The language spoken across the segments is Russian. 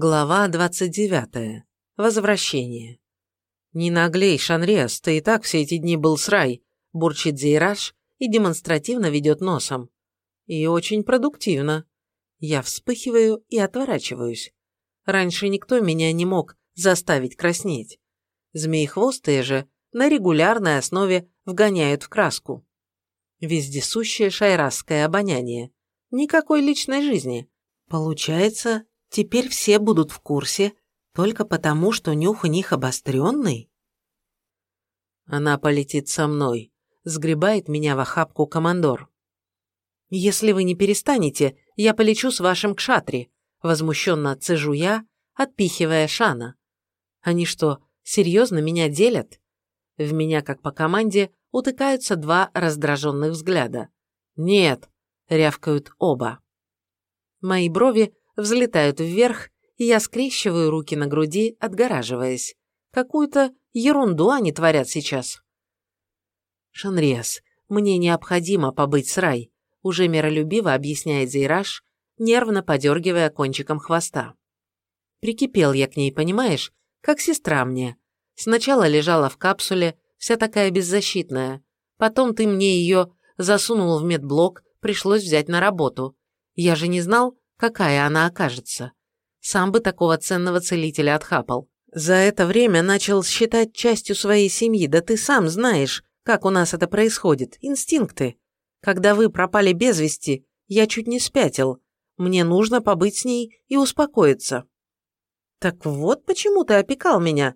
Глава 29. Возвращение. «Не наглей, Шанриас, ты и так все эти дни был срай», – бурчит Зейраж и демонстративно ведет носом. И очень продуктивно. Я вспыхиваю и отворачиваюсь. Раньше никто меня не мог заставить краснеть. Змеи-хвостые же на регулярной основе вгоняют в краску. Вездесущее шайрасское обоняние. Никакой личной жизни. Получается, Теперь все будут в курсе, только потому, что нюх у них обостренный. Она полетит со мной, сгребает меня в охапку командор. Если вы не перестанете, я полечу с вашим к шатре, возмущенно цежу я, отпихивая Шана. Они что, серьезно меня делят? В меня, как по команде, утыкаются два раздраженных взгляда. «Нет!» — рявкают оба. Мои брови взлетают вверх, и я скрещиваю руки на груди, отгораживаясь. Какую-то ерунду они творят сейчас. Шанриас, мне необходимо побыть с Рай, уже миролюбиво объясняет Зейраж, нервно подергивая кончиком хвоста. Прикипел я к ней, понимаешь, как сестра мне. Сначала лежала в капсуле, вся такая беззащитная. Потом ты мне ее засунул в медблок, пришлось взять на работу. Я же не знал, какая она окажется. Сам бы такого ценного целителя отхапал. За это время начал считать частью своей семьи, да ты сам знаешь, как у нас это происходит, инстинкты. Когда вы пропали без вести, я чуть не спятил. Мне нужно побыть с ней и успокоиться. Так вот почему ты опекал меня.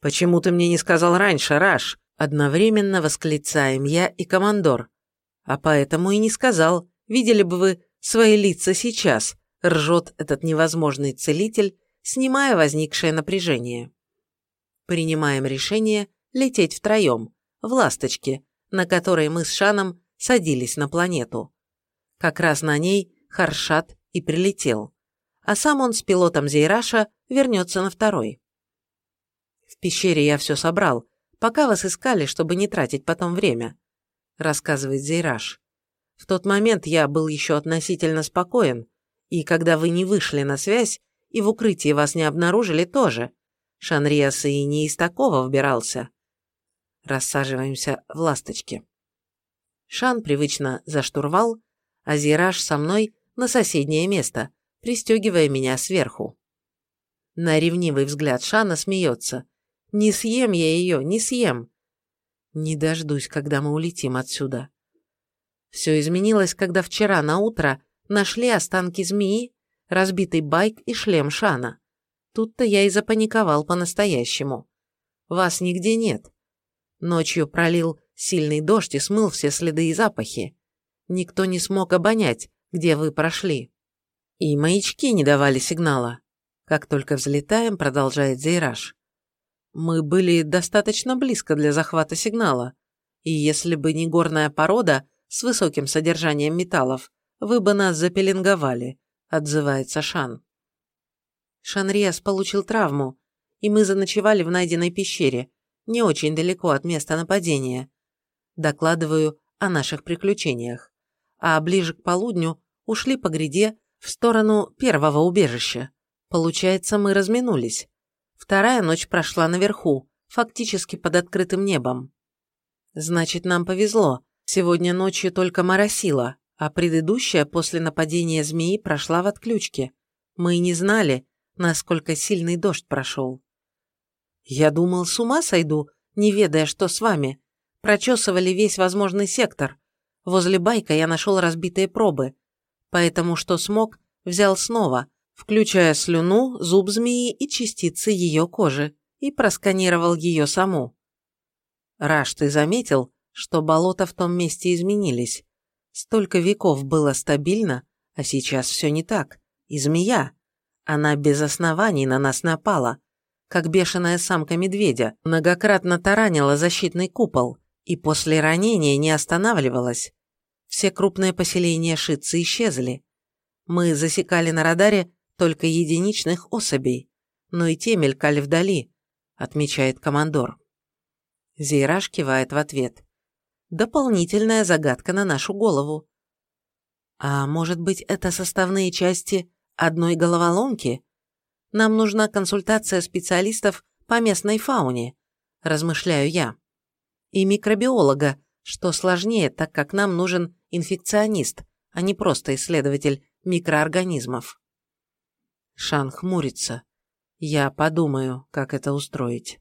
Почему ты мне не сказал раньше, Раш? Одновременно восклицаем я и командор. А поэтому и не сказал. Видели бы вы, свои лица сейчас, ржет этот невозможный целитель, снимая возникшее напряжение. Принимаем решение лететь втроем, в «Ласточке», на которой мы с Шаном садились на планету. Как раз на ней Харшат и прилетел, а сам он с пилотом Зейраша вернется на второй. В пещере я все собрал, пока вас искали, чтобы не тратить потом время, рассказывает Зейраш. В тот момент я был еще относительно спокоен, и когда вы не вышли на связь и в укрытии вас не обнаружили тоже. Шанриас и не из такого вбирался. Рассаживаемся в ласточке. Шан привычно за штурвал, а Зираж со мной на соседнее место, пристегивая меня сверху. На ревнивый взгляд Шана смеется. «Не съем я ее, не съем!» Не дождусь, когда мы улетим отсюда. Все изменилось, когда вчера на утро нашли останки змеи, разбитый байк и шлем Шана. Тут-то я и запаниковал по-настоящему. Вас нигде нет. Ночью пролил сильный дождь и смыл все следы и запахи. Никто не смог обонять, где вы прошли. И маячки не давали сигнала. Как только взлетаем, продолжает Зейраж. Мы были достаточно близко для захвата сигнала, и если бы не горная порода, с высоким содержанием металлов, вы бы нас запеленговали», – отзывается Шан. Шанриас получил травму, и мы заночевали в найденной пещере, не очень далеко от места нападения. Докладываю о наших приключениях. А ближе к полудню ушли по гряде в сторону первого убежища. Получается, мы разминулись. Вторая ночь прошла наверху, фактически под открытым небом. Значит, нам повезло, Сегодня ночью только моросило, а предыдущая после нападения змеи прошла в отключке. Мы не знали, насколько сильный дождь прошел. Я думал, с ума сойду, не ведая, что с вами. Прочесывали весь возможный сектор. Возле байка я нашел разбитые пробы. Поэтому, что смог, взял снова, включая слюну, зуб змеи и частицы ее кожи, и просканировал ее саму. Раш, ты заметил, что болота в том месте изменились. Столько веков было стабильно, а сейчас все не так. И змея. Она без оснований на нас напала, как бешеная самка медведя, многократно таранила защитный купол и после ранения не останавливалась. Все крупные поселения шицы исчезли. Мы засекали на радаре только единичных особей, но и те мелькали вдали, отмечает командор. Зейраж кивает в ответ дополнительная загадка на нашу голову. А может быть, это составные части одной головоломки? нам нужна консультация специалистов по местной фауне, размышляю я. И микробиолога, что сложнее, так как нам нужен инфекционист, а не просто исследователь микроорганизмов. Шан хмурится. Я подумаю, как это устроить.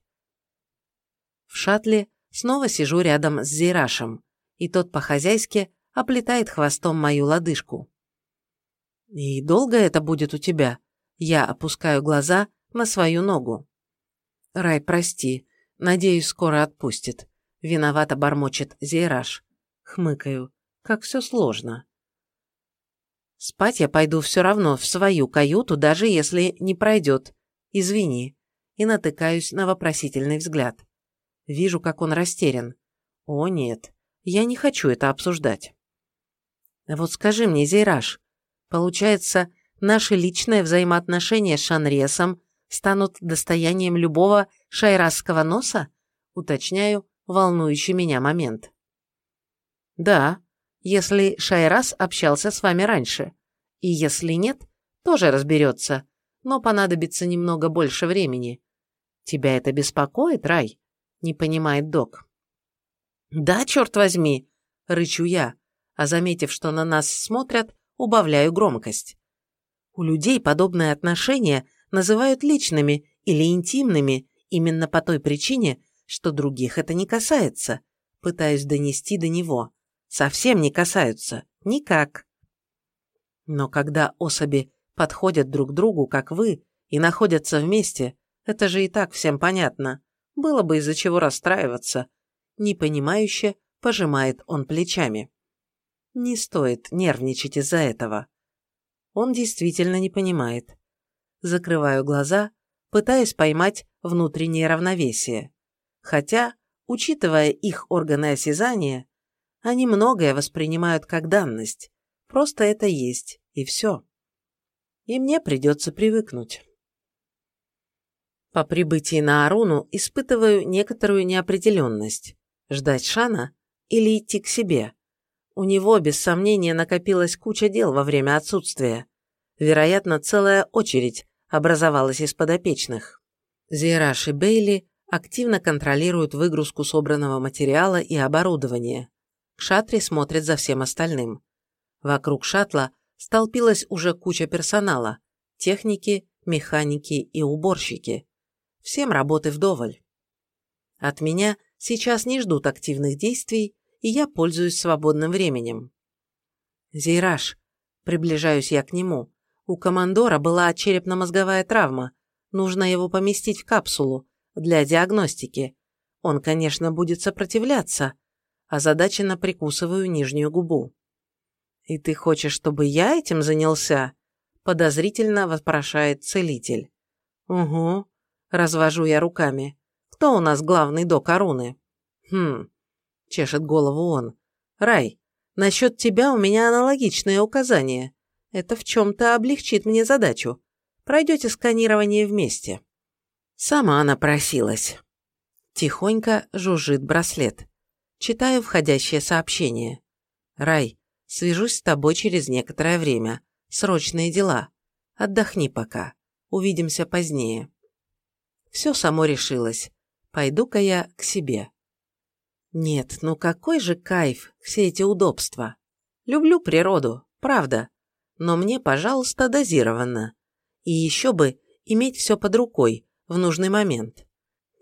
В шаттле снова сижу рядом с Зейрашем, и тот по-хозяйски оплетает хвостом мою лодыжку. «И долго это будет у тебя?» Я опускаю глаза на свою ногу. «Рай, прости. Надеюсь, скоро отпустит». Виновато бормочет Зейраш. Хмыкаю. Как все сложно. Спать я пойду все равно в свою каюту, даже если не пройдет. Извини. И натыкаюсь на вопросительный взгляд. Вижу, как он растерян. О, нет. Я не хочу это обсуждать. Вот скажи мне, Зейраш, получается, наши личные взаимоотношения с Шанресом станут достоянием любого шайрасского носа? Уточняю волнующий меня момент. Да, если Шайрас общался с вами раньше. И если нет, тоже разберется, но понадобится немного больше времени. Тебя это беспокоит, Рай? Не понимает док. Да, черт возьми, рычу я, а заметив, что на нас смотрят, убавляю громкость. У людей подобные отношения называют личными или интимными именно по той причине, что других это не касается, пытаюсь донести до него. Совсем не касаются. Никак. Но когда особи подходят друг другу, как вы, и находятся вместе, это же и так всем понятно. Было бы из-за чего расстраиваться. Непонимающе пожимает он плечами. Не стоит нервничать из-за этого. Он действительно не понимает. Закрываю глаза, пытаясь поймать внутреннее равновесие. Хотя, учитывая их органы осязания, они многое воспринимают как данность. Просто это есть, и все. И мне придется привыкнуть. По прибытии на Аруну испытываю некоторую неопределенность. Ждать Шана или идти к себе? У него, без сомнения, накопилась куча дел во время отсутствия. Вероятно, целая очередь образовалась из подопечных. Зейраш и Бейли активно контролируют выгрузку собранного материала и оборудования. Шатри смотрит за всем остальным. Вокруг шаттла столпилась уже куча персонала – техники, механики и уборщики. Всем работы вдоволь. От меня сейчас не ждут активных действий, и я пользуюсь свободным временем. Зейраж, приближаюсь я к нему. У командора была черепно-мозговая травма. Нужно его поместить в капсулу, для диагностики. Он, конечно, будет сопротивляться. Озадаченно прикусываю нижнюю губу. «И ты хочешь, чтобы я этим занялся?» Подозрительно вопрошает целитель. «Угу», – развожу я руками. «Кто у нас главный док Аруны?» «Хм», – чешет голову он. «Рай, насчет тебя у меня аналогичные указания. Это в чем-то облегчит мне задачу. Пройдете сканирование вместе». Сама она просилась. Тихонько жужжит браслет. Читаю входящее сообщение. «Рай, свяжусь с тобой через некоторое время. Срочные дела. Отдохни пока. Увидимся позднее». Все само решилось. Пойду-ка я к себе. Нет, ну какой же кайф, все эти удобства. Люблю природу, правда. Но мне, пожалуйста, дозированно. И еще бы иметь все под рукой, в нужный момент.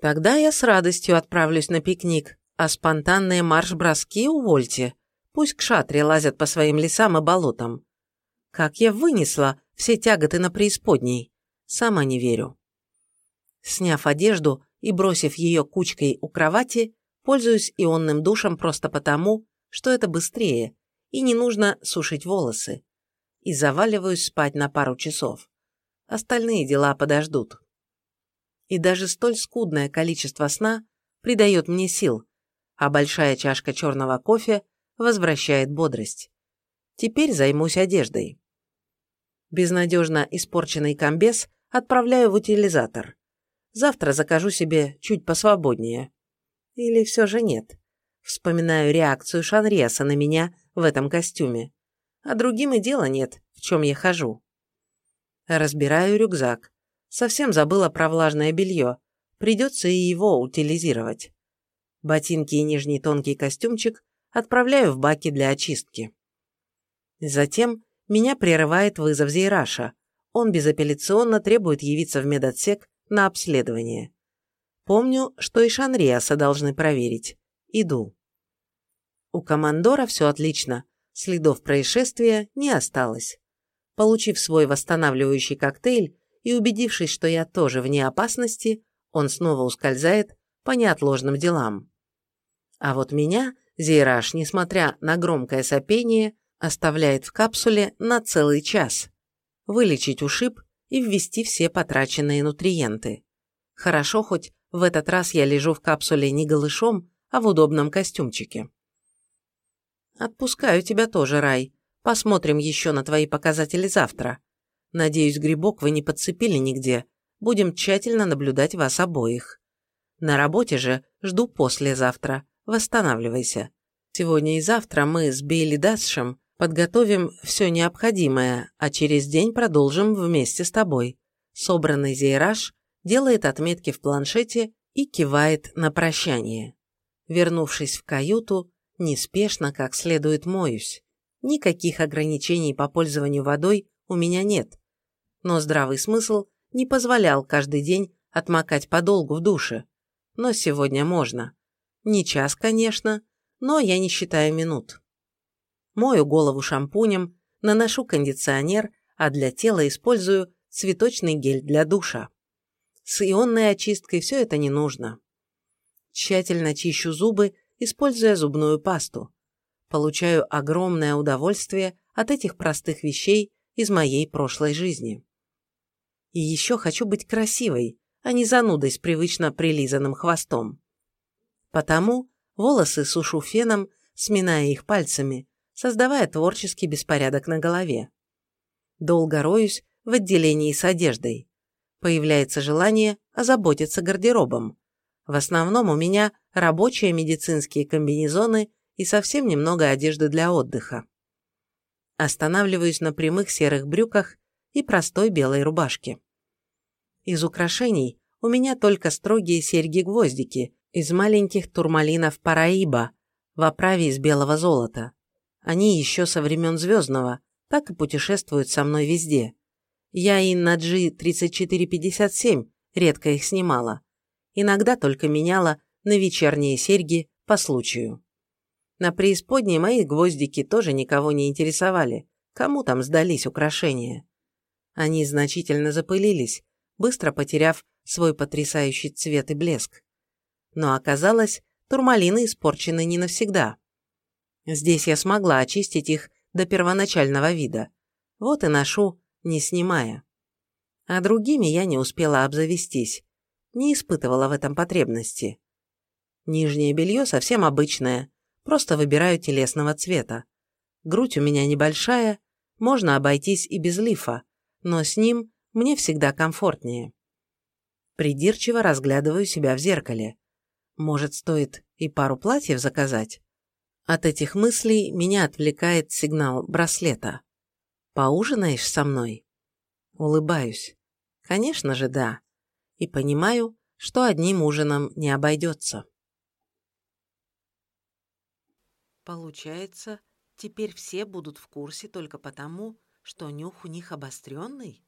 Тогда я с радостью отправлюсь на пикник, а спонтанные марш-броски увольте. Пусть к шатре лазят по своим лесам и болотам. Как я вынесла все тяготы на преисподней. Сама не верю. Сняв одежду и бросив ее кучкой у кровати, пользуюсь ионным душем просто потому, что это быстрее, и не нужно сушить волосы. И заваливаюсь спать на пару часов. Остальные дела подождут и даже столь скудное количество сна придает мне сил, а большая чашка черного кофе возвращает бодрость. Теперь займусь одеждой. Безнадежно испорченный комбез отправляю в утилизатор. Завтра закажу себе чуть посвободнее. Или все же нет. Вспоминаю реакцию Шанриаса на меня в этом костюме. А другим и дела нет, в чем я хожу. Разбираю рюкзак Совсем забыла про влажное белье. Придется и его утилизировать. Ботинки и нижний тонкий костюмчик отправляю в баки для очистки. Затем меня прерывает вызов Зейраша. Он безапелляционно требует явиться в медотсек на обследование. Помню, что и Шанриаса должны проверить. Иду. У командора все отлично. Следов происшествия не осталось. Получив свой восстанавливающий коктейль и убедившись, что я тоже вне опасности, он снова ускользает по неотложным делам. А вот меня Зейраж, несмотря на громкое сопение, оставляет в капсуле на целый час. Вылечить ушиб и ввести все потраченные нутриенты. Хорошо хоть в этот раз я лежу в капсуле не голышом, а в удобном костюмчике. Отпускаю тебя тоже, Рай. Посмотрим еще на твои показатели завтра. Надеюсь, грибок вы не подцепили нигде. Будем тщательно наблюдать вас обоих. На работе же жду послезавтра. Восстанавливайся. Сегодня и завтра мы с Бейли Дасшем подготовим все необходимое, а через день продолжим вместе с тобой. Собранный Зейраж делает отметки в планшете и кивает на прощание. Вернувшись в каюту, неспешно как следует моюсь. Никаких ограничений по пользованию водой у меня нет. Но здравый смысл не позволял каждый день отмокать подолгу в душе. Но сегодня можно. Не час, конечно, но я не считаю минут. Мою голову шампунем, наношу кондиционер, а для тела использую цветочный гель для душа. С ионной очисткой все это не нужно. Тщательно чищу зубы, используя зубную пасту. Получаю огромное удовольствие от этих простых вещей из моей прошлой жизни. И еще хочу быть красивой, а не занудой с привычно прилизанным хвостом. Потому волосы сушу феном, сминая их пальцами, создавая творческий беспорядок на голове. Долго роюсь в отделении с одеждой. Появляется желание озаботиться гардеробом. В основном у меня рабочие медицинские комбинезоны и совсем немного одежды для отдыха. Останавливаюсь на прямых серых брюках и простой белой рубашке. Из украшений у меня только строгие серьги-гвоздики из маленьких турмалинов Параиба в оправе из белого золота. Они еще со времен Звездного, так и путешествуют со мной везде. Я и на G3457 редко их снимала. Иногда только меняла на вечерние серьги по случаю. На преисподней мои гвоздики тоже никого не интересовали, кому там сдались украшения. Они значительно запылились, быстро потеряв свой потрясающий цвет и блеск. Но оказалось, турмалины испорчены не навсегда. Здесь я смогла очистить их до первоначального вида. Вот и ношу, не снимая. А другими я не успела обзавестись. Не испытывала в этом потребности. Нижнее белье совсем обычное, просто выбираю телесного цвета. Грудь у меня небольшая, можно обойтись и без лифа, но с ним мне всегда комфортнее. Придирчиво разглядываю себя в зеркале. Может, стоит и пару платьев заказать? От этих мыслей меня отвлекает сигнал браслета. «Поужинаешь со мной?» Улыбаюсь. Конечно же, да. И понимаю, что одним ужином не обойдется. Получается, теперь все будут в курсе только потому, что нюх у них обостренный?